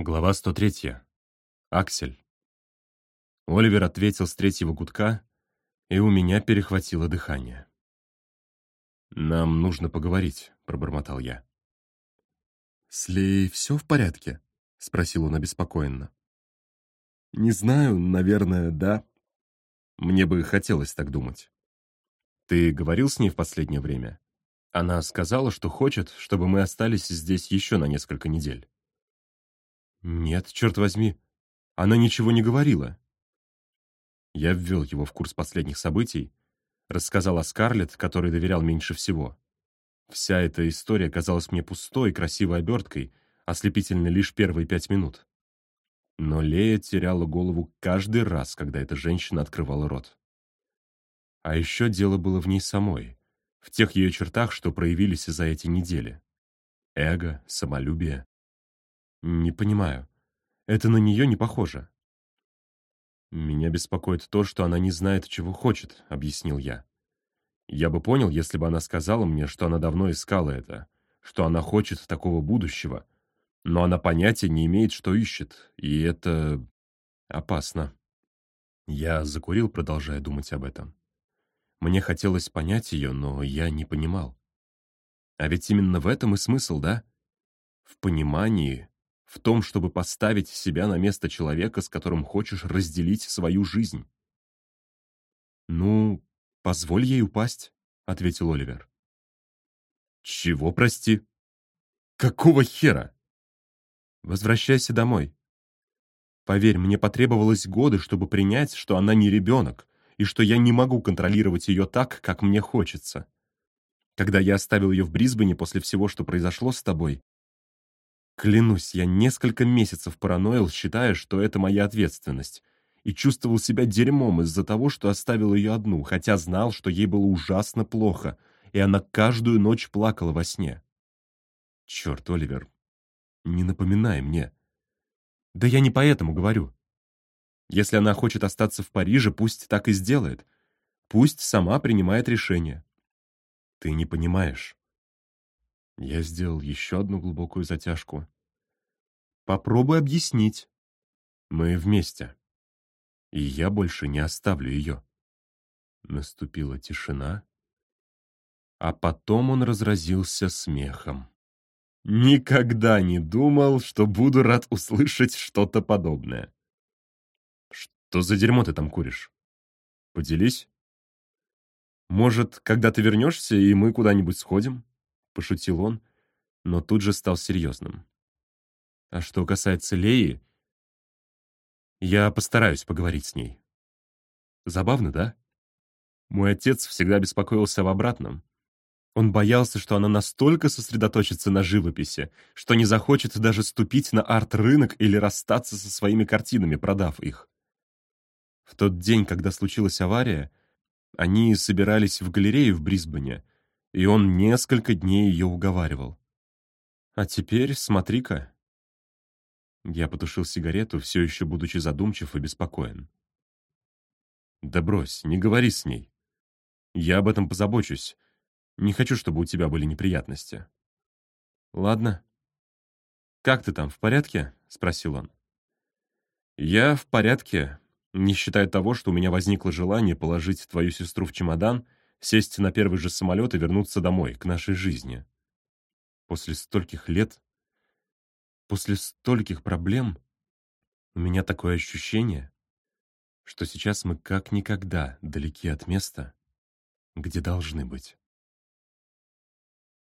Глава 103. Аксель. Оливер ответил с третьего гудка, и у меня перехватило дыхание. «Нам нужно поговорить», — пробормотал я. «С все в порядке?» — спросил он обеспокоенно. «Не знаю, наверное, да». Мне бы хотелось так думать. «Ты говорил с ней в последнее время?» Она сказала, что хочет, чтобы мы остались здесь еще на несколько недель. «Нет, черт возьми, она ничего не говорила». Я ввел его в курс последних событий, рассказал о Скарлетт, которой доверял меньше всего. Вся эта история казалась мне пустой, красивой оберткой, ослепительной лишь первые пять минут. Но Лея теряла голову каждый раз, когда эта женщина открывала рот. А еще дело было в ней самой, в тех ее чертах, что проявились за эти недели. Эго, самолюбие. Не понимаю. Это на нее не похоже. «Меня беспокоит то, что она не знает, чего хочет», — объяснил я. «Я бы понял, если бы она сказала мне, что она давно искала это, что она хочет такого будущего, но она понятия не имеет, что ищет, и это опасно». Я закурил, продолжая думать об этом. Мне хотелось понять ее, но я не понимал. А ведь именно в этом и смысл, да? В понимании, в том, чтобы поставить себя на место человека, с которым хочешь разделить свою жизнь. «Ну, позволь ей упасть», — ответил Оливер. «Чего, прости? Какого хера?» «Возвращайся домой. Поверь, мне потребовалось годы, чтобы принять, что она не ребенок, и что я не могу контролировать ее так, как мне хочется. Когда я оставил ее в Брисбене после всего, что произошло с тобой, Клянусь, я несколько месяцев параноил, считая, что это моя ответственность, и чувствовал себя дерьмом из-за того, что оставил ее одну, хотя знал, что ей было ужасно плохо, и она каждую ночь плакала во сне. Черт, Оливер, не напоминай мне. Да я не поэтому говорю. Если она хочет остаться в Париже, пусть так и сделает. Пусть сама принимает решение. Ты не понимаешь. Я сделал еще одну глубокую затяжку. «Попробуй объяснить. Мы вместе. И я больше не оставлю ее». Наступила тишина, а потом он разразился смехом. «Никогда не думал, что буду рад услышать что-то подобное». «Что за дерьмо ты там куришь? Поделись?» «Может, когда ты вернешься, и мы куда-нибудь сходим?» пошутил он, но тут же стал серьезным. А что касается Леи, я постараюсь поговорить с ней. Забавно, да? Мой отец всегда беспокоился об обратном. Он боялся, что она настолько сосредоточится на живописи, что не захочет даже ступить на арт-рынок или расстаться со своими картинами, продав их. В тот день, когда случилась авария, они собирались в галерею в Брисбене, и он несколько дней ее уговаривал. А теперь смотри-ка. Я потушил сигарету, все еще будучи задумчив и беспокоен. Да брось, не говори с ней. Я об этом позабочусь. Не хочу, чтобы у тебя были неприятности. Ладно. Как ты там, в порядке? Спросил он. Я в порядке, не считая того, что у меня возникло желание положить твою сестру в чемодан — сесть на первый же самолет и вернуться домой, к нашей жизни. После стольких лет, после стольких проблем, у меня такое ощущение, что сейчас мы как никогда далеки от места, где должны быть.